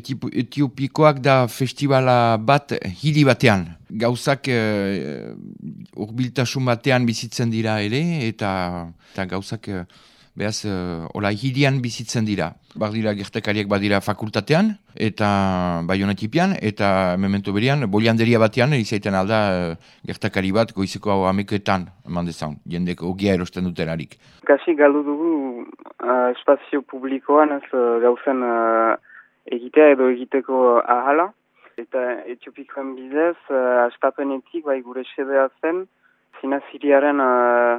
Etiopikoak da festivala bat hili batean. Gauzak uh, urbiltasun batean bizitzen dira ere, eta, eta gauzak uh, behaz uh, hilian bizitzen dira. Bardira gertekariak badira fakultatean, eta baionetipian, eta memento berian, bolianderia batean, izaiten alda uh, gertakari bat goizeko hau ameketan, eman dezaun, jendeko ogia erosten duterarik. Kasi galdu dugu uh, espazio publikoan ez uh, gauzen egitea edo egiteko ahala. Eta etiopikoen bidez, uh, astapenetik bai gure sedea zen, zina ziriaren uh,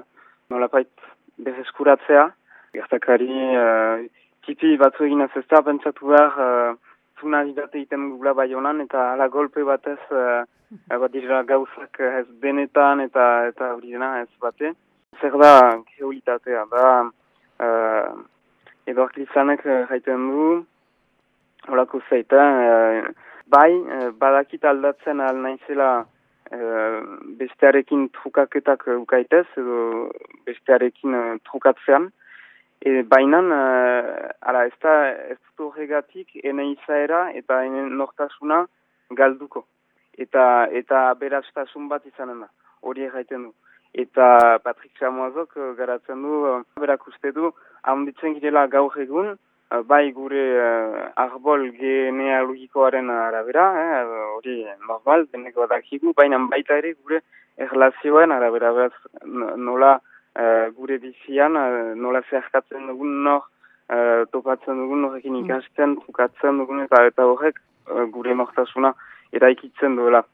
nolapait bezeskuratzea. Gertakari, uh, tipi batzu egin ez ezta, pentsatu behar, uh, zuna didate gula bai honan, eta ala golpe batez, uh, bat dira gauzak ez benetan eta eta hori dena ez bate. Zer da, geolitatea, da, uh, edo aklizanek jaiten du, Horako zaita, e, bai, e, badakit aldatzen al naizela e, bestearekin trukaketak ukaitez, edo bestearekin e, trukatzean. E, Baina, ara, ez da, ez dut horregatik, ene izaera eta ene nortasuna galduko. Eta, eta berastasun bat izanen da, hori egiten du. Eta Patrik Samoazok garatzen du, berak uste du, handitzen girela gaur egun, Eh, bai gure uh, arbol genealogikoaren arabera, eh, hori eh, normal, deneko dakigu, baina baita ere gure erlazioen arabera, beraz, nola uh, gure bizian, uh, nola zeharkatzen dugun nor, uh, topatzen dugun horrekin mm. ikasten, tukatzen dugun, eta eta horrek uh, gure nortasuna eraikitzen duela.